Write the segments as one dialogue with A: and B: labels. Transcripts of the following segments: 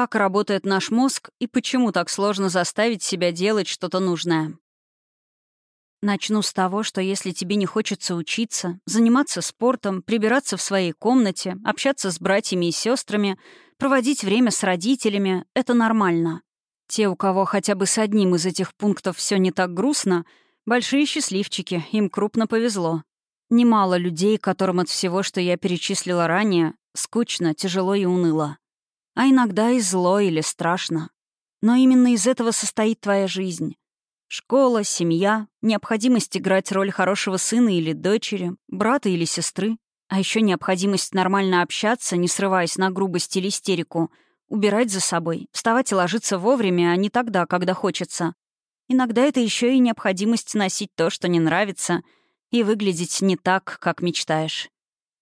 A: Как работает наш мозг и почему так сложно заставить себя делать что-то нужное. Начну с того, что если тебе не хочется учиться, заниматься спортом, прибираться в своей комнате, общаться с братьями и сестрами, проводить время с родителями, это нормально. Те, у кого хотя бы с одним из этих пунктов все не так грустно, большие счастливчики, им крупно повезло. Немало людей, которым от всего, что я перечислила ранее, скучно, тяжело и уныло. А иногда и зло или страшно. Но именно из этого состоит твоя жизнь. Школа, семья, необходимость играть роль хорошего сына или дочери, брата или сестры, а еще необходимость нормально общаться, не срываясь на грубость или истерику, убирать за собой, вставать и ложиться вовремя, а не тогда, когда хочется. Иногда это еще и необходимость носить то, что не нравится, и выглядеть не так, как мечтаешь.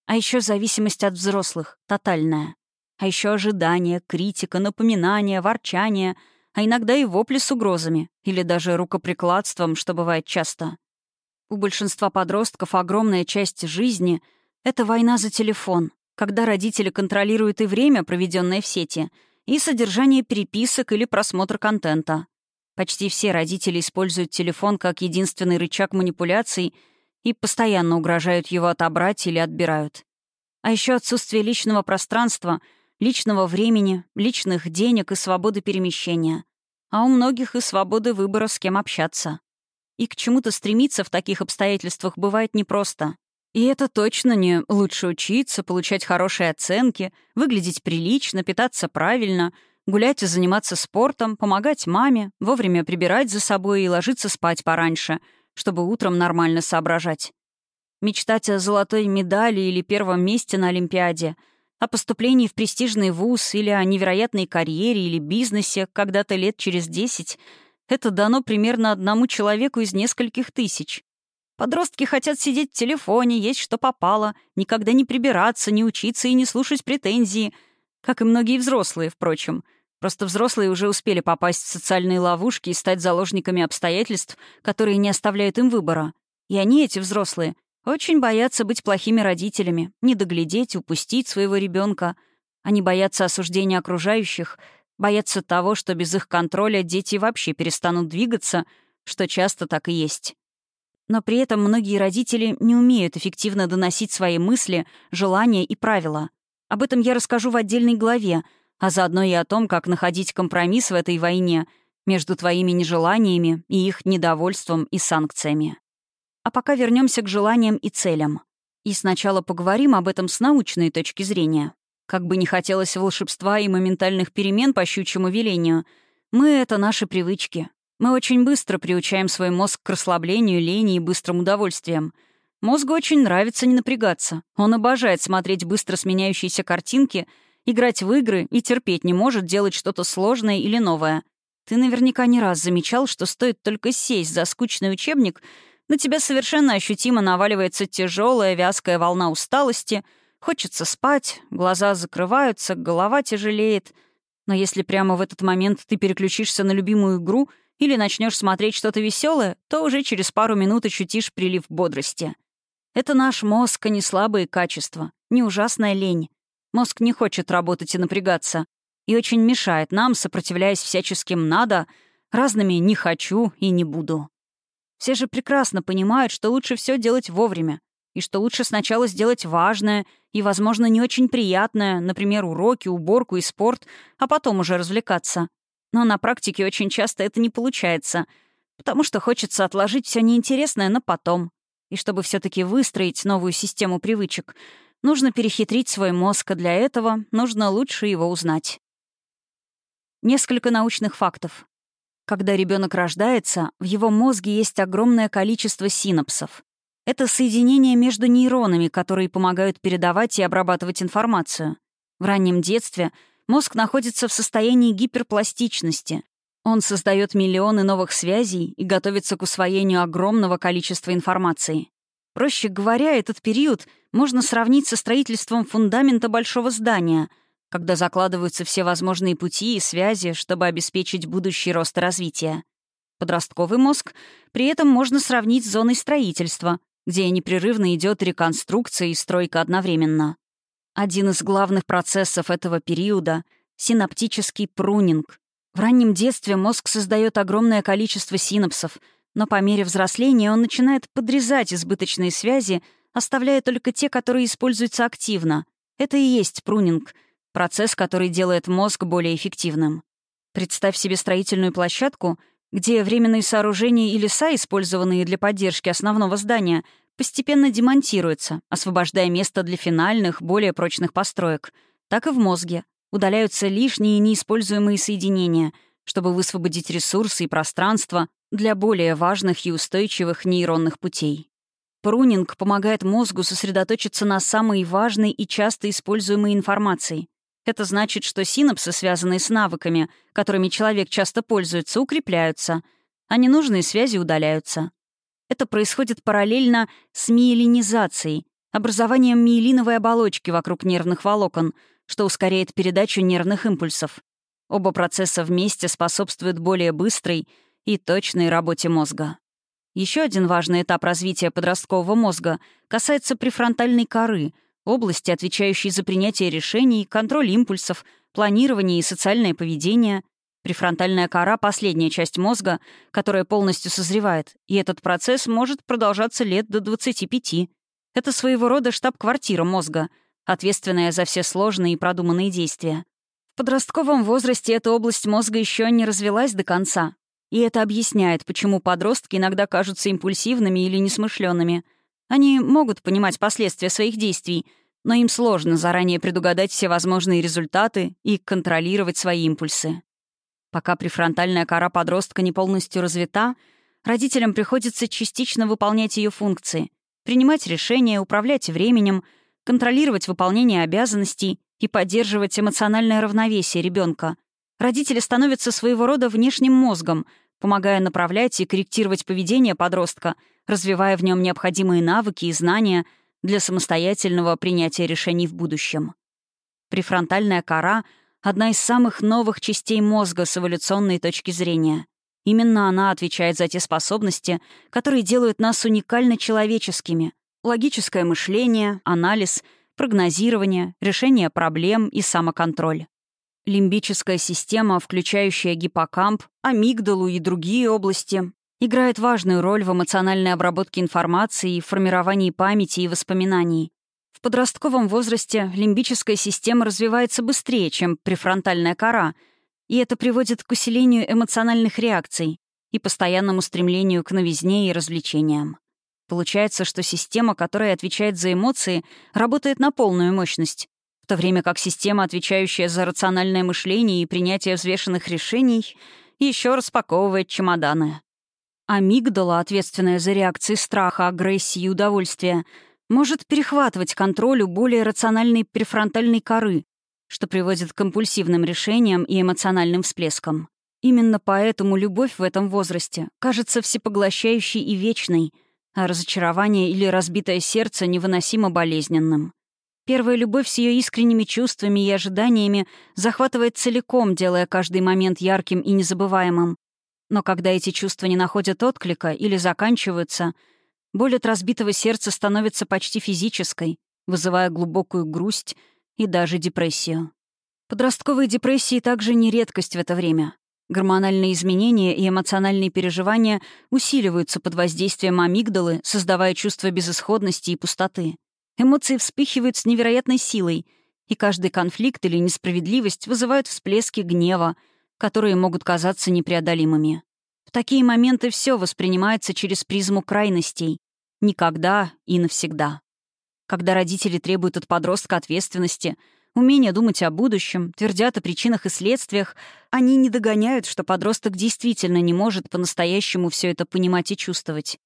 A: А еще зависимость от взрослых, тотальная. А еще ожидания, критика, напоминания, ворчание — а иногда и вопли с угрозами или даже рукоприкладством, что бывает часто. У большинства подростков огромная часть жизни — это война за телефон, когда родители контролируют и время, проведенное в сети, и содержание переписок или просмотр контента. Почти все родители используют телефон как единственный рычаг манипуляций и постоянно угрожают его отобрать или отбирают. А еще отсутствие личного пространства, личного времени, личных денег и свободы перемещения а у многих и свободы выбора, с кем общаться. И к чему-то стремиться в таких обстоятельствах бывает непросто. И это точно не лучше учиться, получать хорошие оценки, выглядеть прилично, питаться правильно, гулять и заниматься спортом, помогать маме, вовремя прибирать за собой и ложиться спать пораньше, чтобы утром нормально соображать. Мечтать о золотой медали или первом месте на Олимпиаде — о поступлении в престижный вуз или о невероятной карьере или бизнесе когда-то лет через десять — это дано примерно одному человеку из нескольких тысяч. Подростки хотят сидеть в телефоне, есть что попало, никогда не прибираться, не учиться и не слушать претензии. Как и многие взрослые, впрочем. Просто взрослые уже успели попасть в социальные ловушки и стать заложниками обстоятельств, которые не оставляют им выбора. И они, эти взрослые, очень боятся быть плохими родителями, не доглядеть, упустить своего ребенка. Они боятся осуждения окружающих, боятся того, что без их контроля дети вообще перестанут двигаться, что часто так и есть. Но при этом многие родители не умеют эффективно доносить свои мысли, желания и правила. Об этом я расскажу в отдельной главе, а заодно и о том, как находить компромисс в этой войне между твоими нежеланиями и их недовольством и санкциями. А пока вернемся к желаниям и целям. И сначала поговорим об этом с научной точки зрения. Как бы не хотелось волшебства и моментальных перемен по щучьему велению, мы — это наши привычки. Мы очень быстро приучаем свой мозг к расслаблению, лени и быстрым удовольствиям. Мозгу очень нравится не напрягаться. Он обожает смотреть быстро сменяющиеся картинки, играть в игры и терпеть не может делать что-то сложное или новое. Ты наверняка не раз замечал, что стоит только сесть за скучный учебник — на тебя совершенно ощутимо наваливается тяжелая вязкая волна усталости, хочется спать, глаза закрываются, голова тяжелеет. Но если прямо в этот момент ты переключишься на любимую игру или начнешь смотреть что-то веселое, то уже через пару минут ощутишь прилив бодрости. Это наш мозг, а не слабые качества, не ужасная лень. Мозг не хочет работать и напрягаться, и очень мешает нам, сопротивляясь всяческим «надо», разными «не хочу» и «не буду». Все же прекрасно понимают, что лучше все делать вовремя, и что лучше сначала сделать важное и, возможно, не очень приятное, например, уроки, уборку и спорт, а потом уже развлекаться. Но на практике очень часто это не получается, потому что хочется отложить все неинтересное на потом. И чтобы все таки выстроить новую систему привычек, нужно перехитрить свой мозг, а для этого нужно лучше его узнать. Несколько научных фактов. Когда ребенок рождается, в его мозге есть огромное количество синапсов. Это соединения между нейронами, которые помогают передавать и обрабатывать информацию. В раннем детстве мозг находится в состоянии гиперпластичности. Он создает миллионы новых связей и готовится к усвоению огромного количества информации. Проще говоря, этот период можно сравнить со строительством фундамента большого здания — когда закладываются все возможные пути и связи, чтобы обеспечить будущий рост и развитие. Подростковый мозг при этом можно сравнить с зоной строительства, где непрерывно идет реконструкция и стройка одновременно. Один из главных процессов этого периода Синаптический прунинг. В раннем детстве мозг создает огромное количество синапсов, но по мере взросления он начинает подрезать избыточные связи, оставляя только те, которые используются активно. Это и есть прунинг — процесс, который делает мозг более эффективным. Представь себе строительную площадку, где временные сооружения и леса, использованные для поддержки основного здания, постепенно демонтируются, освобождая место для финальных, более прочных построек. Так и в мозге. Удаляются лишние неиспользуемые соединения, чтобы высвободить ресурсы и пространство для более важных и устойчивых нейронных путей. Прунинг помогает мозгу сосредоточиться на самой важной и часто используемой информации. Это значит, что синапсы, связанные с навыками, которыми человек часто пользуется, укрепляются, а ненужные связи удаляются. Это происходит параллельно с миелинизацией, образованием миелиновой оболочки вокруг нервных волокон, что ускоряет передачу нервных импульсов. Оба процесса вместе способствуют более быстрой и точной работе мозга. Еще один важный этап развития подросткового мозга касается префронтальной коры — области, отвечающие за принятие решений, контроль импульсов, планирование и социальное поведение. Префронтальная кора — последняя часть мозга, которая полностью созревает, и этот процесс может продолжаться лет до 25. Это своего рода штаб-квартира мозга, ответственная за все сложные и продуманные действия. В подростковом возрасте эта область мозга еще не развелась до конца. И это объясняет, почему подростки иногда кажутся импульсивными или несмышленными — они могут понимать последствия своих действий, но им сложно заранее предугадать все возможные результаты и контролировать свои импульсы. Пока префронтальная кора подростка не полностью развита, родителям приходится частично выполнять ее функции, принимать решения, управлять временем, контролировать выполнение обязанностей и поддерживать эмоциональное равновесие ребенка. Родители становятся своего рода внешним мозгом, помогая направлять и корректировать поведение подростка — развивая в нем необходимые навыки и знания для самостоятельного принятия решений в будущем. Префронтальная кора — одна из самых новых частей мозга с эволюционной точки зрения. Именно она отвечает за те способности, которые делают нас уникально человеческими. Логическое мышление, анализ, прогнозирование, решение проблем и самоконтроль. Лимбическая система, включающая гиппокамп, амигдалу и другие области, играет важную роль в эмоциональной обработке информации и формировании памяти и воспоминаний. В подростковом возрасте лимбическая система развивается быстрее, чем префронтальная кора, и это приводит к усилению эмоциональных реакций и постоянному стремлению к новизне и развлечениям. Получается, что система, которая отвечает за эмоции, работает на полную мощность, в то время как система, отвечающая за рациональное мышление и принятие взвешенных решений, еще распаковывает чемоданы. Амигдала, ответственная за реакции страха, агрессии и удовольствия, может перехватывать контроль у более рациональной префронтальной коры, что приводит к компульсивным решениям и эмоциональным всплескам. Именно поэтому любовь в этом возрасте кажется всепоглощающей и вечной, а разочарование или разбитое сердце невыносимо болезненным. Первая любовь с ее искренними чувствами и ожиданиями захватывает целиком, делая каждый момент ярким и незабываемым. Но когда эти чувства не находят отклика или заканчиваются, боль от разбитого сердца становится почти физической, вызывая глубокую грусть и даже депрессию. Подростковые депрессии также не редкость в это время. Гормональные изменения и эмоциональные переживания усиливаются под воздействием амигдалы, создавая чувство безысходности и пустоты. Эмоции вспыхивают с невероятной силой, и каждый конфликт или несправедливость вызывают всплески гнева, которые могут казаться непреодолимыми. В такие моменты все воспринимается через призму крайностей. Никогда и навсегда. Когда родители требуют от подростка ответственности, умения думать о будущем, твердят о причинах и следствиях, они не догоняют, что подросток действительно не может по-настоящему все это понимать и чувствовать.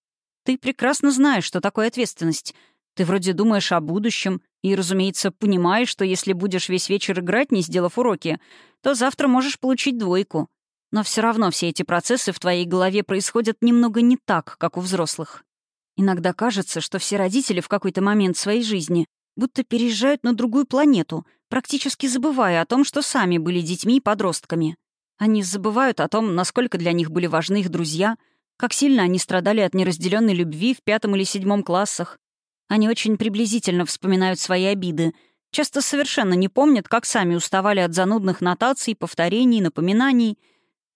A: Ты прекрасно знаешь, что такое ответственность. Ты вроде думаешь о будущем и, разумеется, понимаешь, что если будешь весь вечер играть, не сделав уроки, то завтра можешь получить двойку. Но все равно все эти процессы в твоей голове происходят немного не так, как у взрослых. Иногда кажется, что все родители в какой-то момент своей жизни будто переезжают на другую планету, практически забывая о том, что сами были детьми и подростками. Они забывают о том, насколько для них были важны их друзья, как сильно они страдали от неразделенной любви в пятом или седьмом классах. Они очень приблизительно вспоминают свои обиды Часто совершенно не помнят, как сами уставали от занудных нотаций, повторений, напоминаний.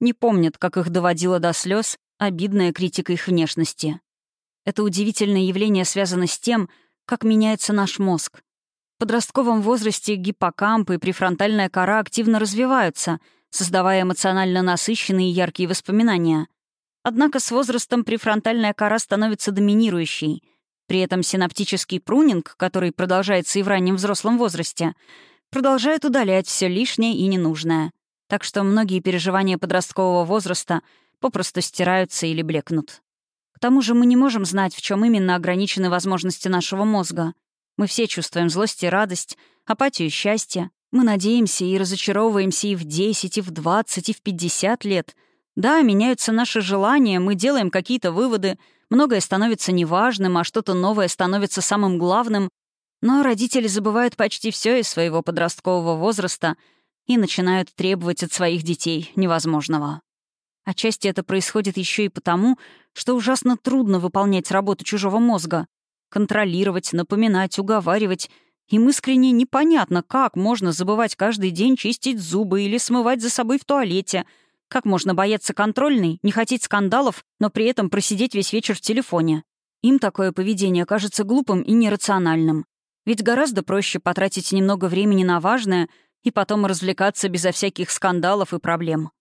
A: Не помнят, как их доводило до слез обидная критика их внешности. Это удивительное явление связано с тем, как меняется наш мозг. В подростковом возрасте гиппокамп и префронтальная кора активно развиваются, создавая эмоционально насыщенные и яркие воспоминания. Однако с возрастом префронтальная кора становится доминирующей. При этом синаптический прунинг, который продолжается и в раннем взрослом возрасте, продолжает удалять все лишнее и ненужное. Так что многие переживания подросткового возраста попросту стираются или блекнут. К тому же мы не можем знать, в чем именно ограничены возможности нашего мозга. Мы все чувствуем злость и радость, апатию и счастье. Мы надеемся и разочаровываемся и в 10, и в 20, и в 50 лет. Да, меняются наши желания, мы делаем какие-то выводы, многое становится неважным, а что-то новое становится самым главным. Но родители забывают почти все из своего подросткового возраста и начинают требовать от своих детей невозможного. Отчасти это происходит еще и потому, что ужасно трудно выполнять работу чужого мозга. Контролировать, напоминать, уговаривать. Им искренне непонятно, как можно забывать каждый день чистить зубы или смывать за собой в туалете. Как можно бояться контрольной, не хотеть скандалов, но при этом просидеть весь вечер в телефоне. Им такое поведение кажется глупым и нерациональным. Ведь гораздо проще потратить немного времени на важное и потом развлекаться безо всяких скандалов и проблем.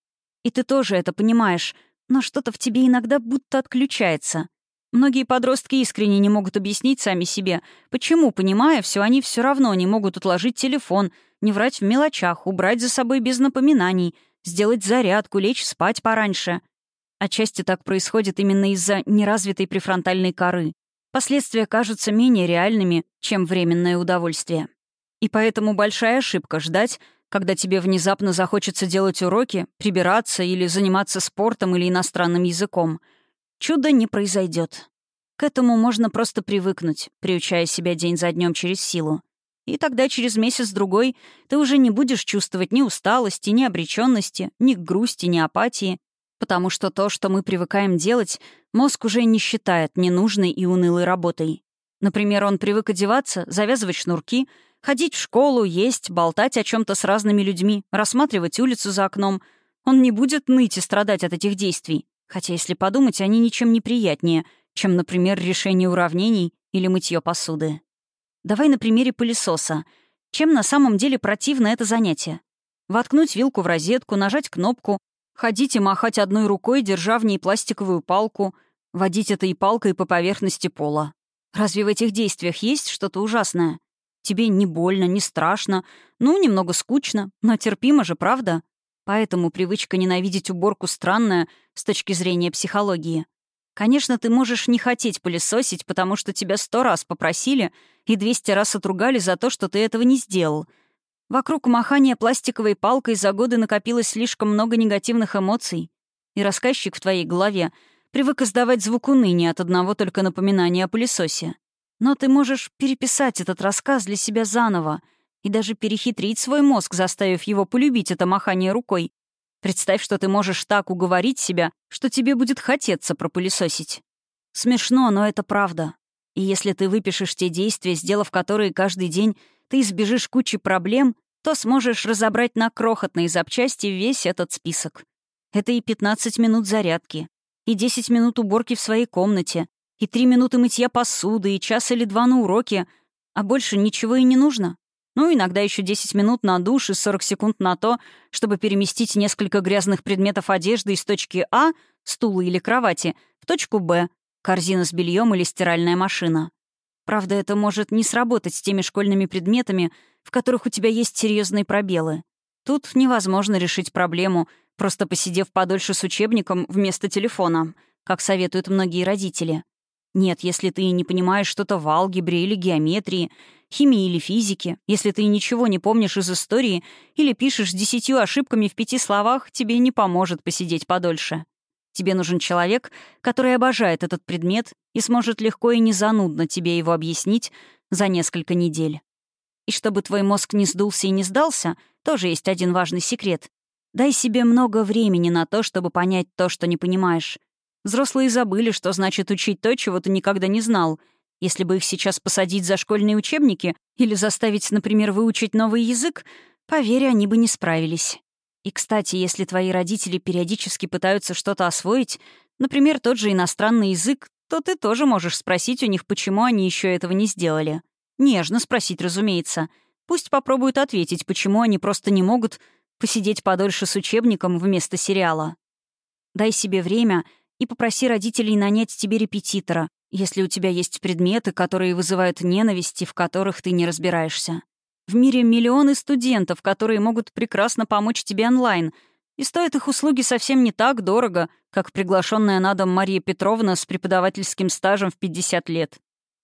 A: И ты тоже это понимаешь, но что-то в тебе иногда будто отключается. Многие подростки искренне не могут объяснить сами себе, почему, понимая все, они все равно не могут отложить телефон, не врать в мелочах, убрать за собой без напоминаний, сделать зарядку, лечь спать пораньше. Отчасти так происходит именно из-за неразвитой префронтальной коры. Последствия кажутся менее реальными, чем временное удовольствие. И поэтому большая ошибка ждать, когда тебе внезапно захочется делать уроки, прибираться или заниматься спортом или иностранным языком. Чудо не произойдет. К этому можно просто привыкнуть, приучая себя день за днем через силу. И тогда через месяц-другой ты уже не будешь чувствовать ни усталости, ни обреченности, ни грусти, ни апатии, потому что то, что мы привыкаем делать, мозг уже не считает ненужной и унылой работой. Например, он привык одеваться, завязывать шнурки — Ходить в школу, есть, болтать о чем то с разными людьми, рассматривать улицу за окном. Он не будет ныть и страдать от этих действий. Хотя, если подумать, они ничем не приятнее, чем, например, решение уравнений или мытье посуды. Давай на примере пылесоса. Чем на самом деле противно это занятие? Воткнуть вилку в розетку, нажать кнопку, ходить и махать одной рукой, держа в ней пластиковую палку, водить этой палкой по поверхности пола. Разве в этих действиях есть что-то ужасное? Тебе не больно, не страшно, ну, немного скучно, но терпимо же, правда? Поэтому привычка ненавидеть уборку странная с точки зрения психологии. Конечно, ты можешь не хотеть пылесосить, потому что тебя сто раз попросили и двести раз отругали за то, что ты этого не сделал. Вокруг махания пластиковой палкой за годы накопилось слишком много негативных эмоций, и рассказчик в твоей голове привык издавать звук уныния от одного только напоминания о пылесосе. Но ты можешь переписать этот рассказ для себя заново и даже перехитрить свой мозг, заставив его полюбить это махание рукой. Представь, что ты можешь так уговорить себя, что тебе будет хотеться пропылесосить. Смешно, но это правда. И если ты выпишешь те действия, сделав которые каждый день, ты избежишь кучи проблем, то сможешь разобрать на крохотные запчасти весь этот список. Это и 15 минут зарядки, и 10 минут уборки в своей комнате, и три минуты мытья посуды, и час или два на уроке, а больше ничего и не нужно. Ну, иногда еще 10 минут на душ и 40 секунд на то, чтобы переместить несколько грязных предметов одежды из точки А, стула или кровати, в точку Б, корзина с бельем или стиральная машина. Правда, это может не сработать с теми школьными предметами, в которых у тебя есть серьезные пробелы. Тут невозможно решить проблему, просто посидев подольше с учебником вместо телефона, как советуют многие родители. Нет, если ты не понимаешь что-то в алгебре или геометрии, химии или физике, если ты ничего не помнишь из истории или пишешь с десятью ошибками в пяти словах, тебе не поможет посидеть подольше. Тебе нужен человек, который обожает этот предмет и сможет легко и незанудно тебе его объяснить за несколько недель. И чтобы твой мозг не сдулся и не сдался, тоже есть один важный секрет. Дай себе много времени на то, чтобы понять то, что не понимаешь. Взрослые забыли, что значит учить то, чего ты никогда не знал. Если бы их сейчас посадить за школьные учебники или заставить, например, выучить новый язык, поверь, они бы не справились. И, кстати, если твои родители периодически пытаются что-то освоить, например, тот же иностранный язык, то ты тоже можешь спросить у них, почему они еще этого не сделали. Нежно спросить, разумеется. Пусть попробуют ответить, почему они просто не могут посидеть подольше с учебником вместо сериала. Дай себе время и попроси родителей нанять тебе репетитора, если у тебя есть предметы, которые вызывают ненависть и в которых ты не разбираешься. В мире миллионы студентов, которые могут прекрасно помочь тебе онлайн, и стоят их услуги совсем не так дорого, как приглашенная на дом Мария Петровна с преподавательским стажем в 50 лет.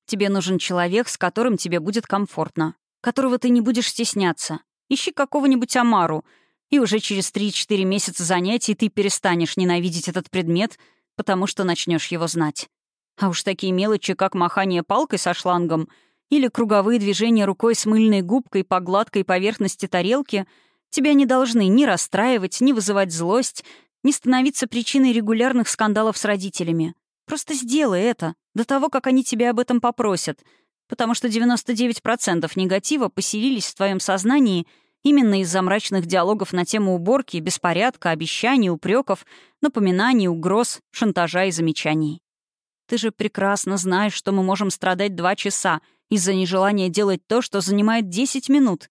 A: Тебе нужен человек, с которым тебе будет комфортно, которого ты не будешь стесняться. Ищи какого-нибудь Амару, и уже через 3-4 месяца занятий ты перестанешь ненавидеть этот предмет, потому что начнешь его знать. А уж такие мелочи, как махание палкой со шлангом или круговые движения рукой с мыльной губкой по гладкой поверхности тарелки, тебя не должны ни расстраивать, ни вызывать злость, ни становиться причиной регулярных скандалов с родителями. Просто сделай это до того, как они тебя об этом попросят, потому что 99% негатива поселились в твоем сознании именно из-за мрачных диалогов на тему уборки, беспорядка, обещаний, упреков, напоминаний, угроз, шантажа и замечаний. Ты же прекрасно знаешь, что мы можем страдать два часа из-за нежелания делать то, что занимает 10 минут.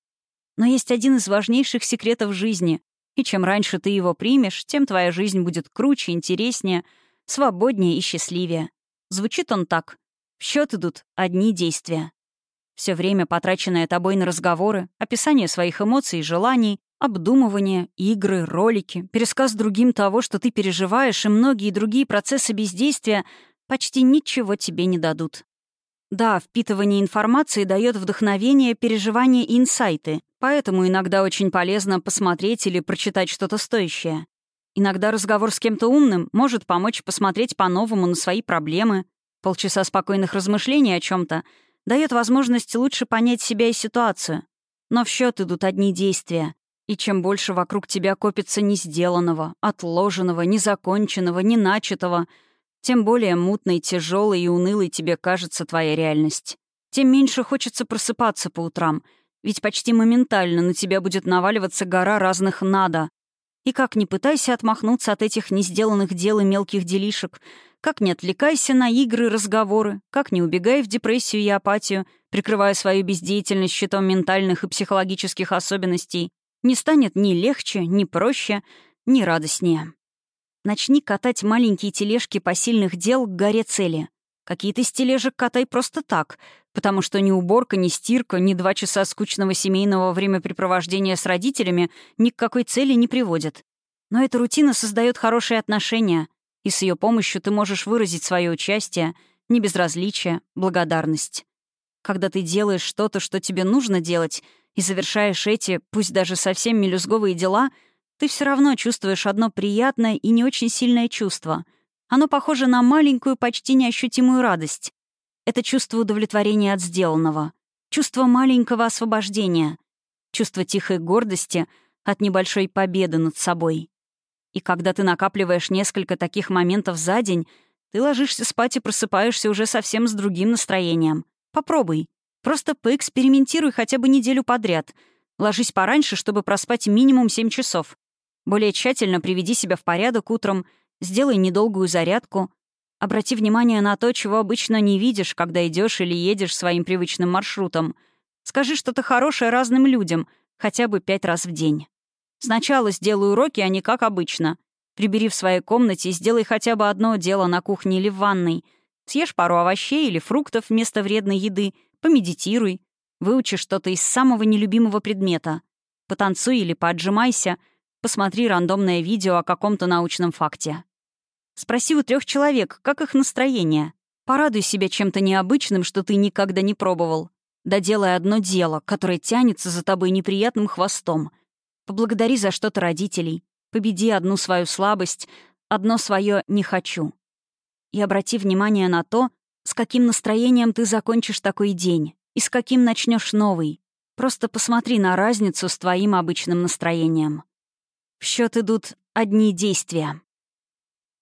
A: Но есть один из важнейших секретов жизни, и чем раньше ты его примешь, тем твоя жизнь будет круче, интереснее, свободнее и счастливее. Звучит он так. В счет идут одни действия. Все время, потраченное тобой на разговоры, описание своих эмоций и желаний, обдумывание, игры, ролики, пересказ другим того, что ты переживаешь, и многие другие процессы бездействия — почти ничего тебе не дадут. Да, впитывание информации дает вдохновение, переживания и инсайты, поэтому иногда очень полезно посмотреть или прочитать что-то стоящее. Иногда разговор с кем-то умным может помочь посмотреть по-новому на свои проблемы. Полчаса спокойных размышлений о чем то дает возможность лучше понять себя и ситуацию. Но в счет идут одни действия. И чем больше вокруг тебя копится несделанного, отложенного, незаконченного, неначатого — тем более мутной, тяжелой и унылой тебе кажется твоя реальность. Тем меньше хочется просыпаться по утрам, ведь почти моментально на тебя будет наваливаться гора разных «надо». И как ни пытайся отмахнуться от этих несделанных дел и мелких делишек, как не отвлекайся на игры разговоры, как не убегай в депрессию и апатию, прикрывая свою бездеятельность щитом ментальных и психологических особенностей, не станет ни легче, ни проще, ни радостнее. Начни катать маленькие тележки посильных дел к горе цели. Какие-то из тележек катай просто так, потому что ни уборка, ни стирка, ни два часа скучного семейного времяпрепровождения с родителями ни к какой цели не приводят. Но эта рутина создает хорошие отношения, и с ее помощью ты можешь выразить свое участие, небезразличие, благодарность. Когда ты делаешь что-то, что тебе нужно делать, и завершаешь эти, пусть даже совсем мелюзговые дела — ты все равно чувствуешь одно приятное и не очень сильное чувство. Оно похоже на маленькую, почти неощутимую радость. Это чувство удовлетворения от сделанного, чувство маленького освобождения, чувство тихой гордости от небольшой победы над собой. И когда ты накапливаешь несколько таких моментов за день, ты ложишься спать и просыпаешься уже совсем с другим настроением. Попробуй. Просто поэкспериментируй хотя бы неделю подряд. Ложись пораньше, чтобы проспать минимум 7 часов. Более тщательно приведи себя в порядок утром, сделай недолгую зарядку. Обрати внимание на то, чего обычно не видишь, когда идешь или едешь своим привычным маршрутом. Скажи что-то хорошее разным людям, хотя бы пять раз в день. Сначала сделай уроки, а не как обычно. Прибери в своей комнате и сделай хотя бы одно дело на кухне или в ванной. Съешь пару овощей или фруктов вместо вредной еды, помедитируй, выучи что-то из самого нелюбимого предмета. Потанцуй или поотжимайся — Посмотри рандомное видео о каком-то научном факте. Спроси у трех человек, как их настроение. Порадуй себя чем-то необычным, что ты никогда не пробовал. Доделай одно дело, которое тянется за тобой неприятным хвостом. Поблагодари за что-то родителей. Победи одну свою слабость, одно свое «не хочу». И обрати внимание на то, с каким настроением ты закончишь такой день и с каким начнешь новый. Просто посмотри на разницу с твоим обычным настроением. В счет идут одни действия.